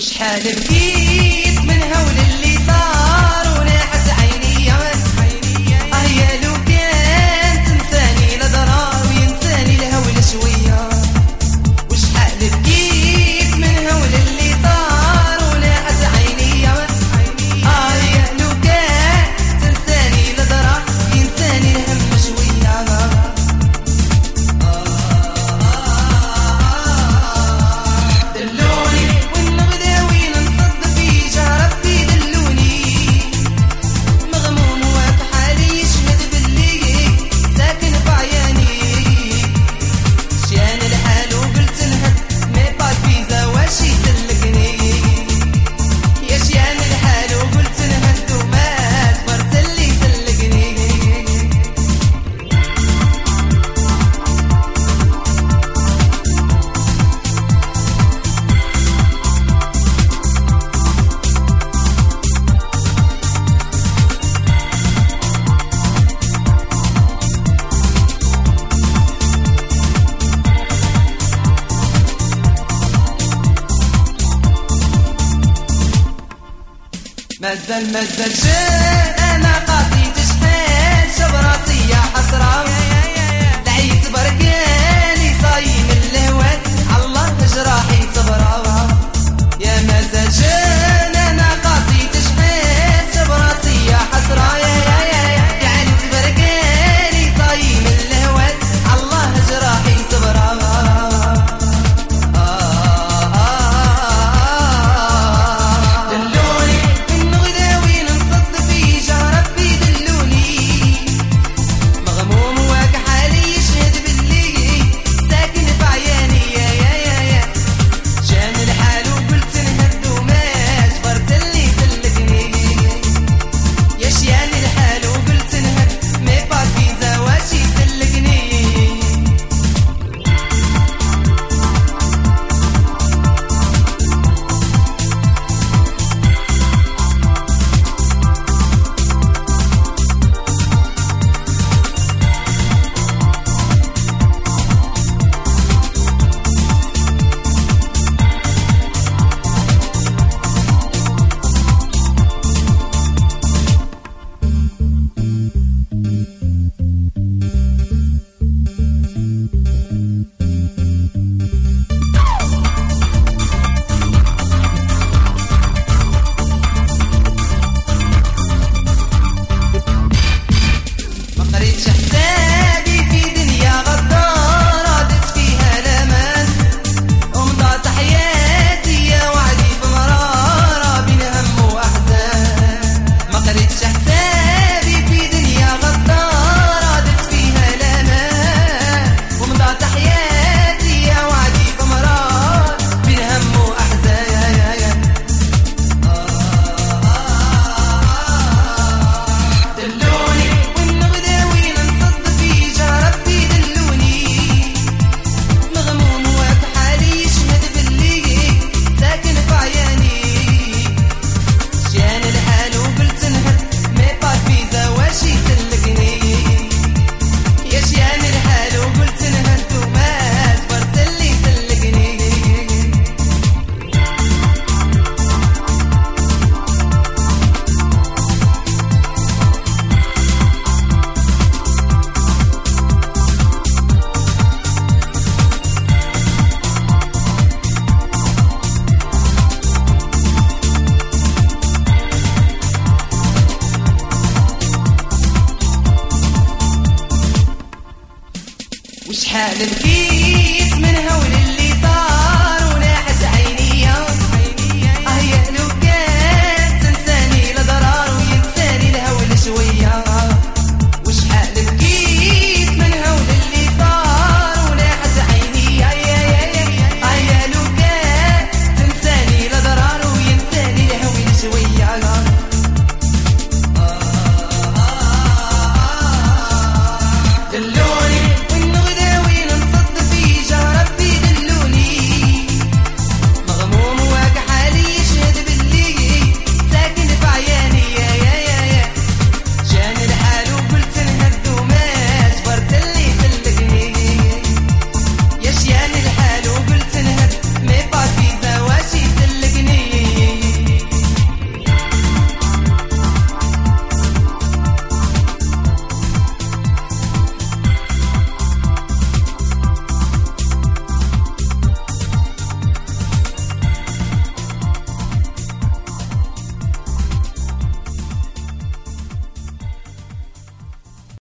شحال بكيت من هول مازال مازال جاي أنا قاضي تشحال جبراتي يا حسرة. وشحال الكيس من هول اللي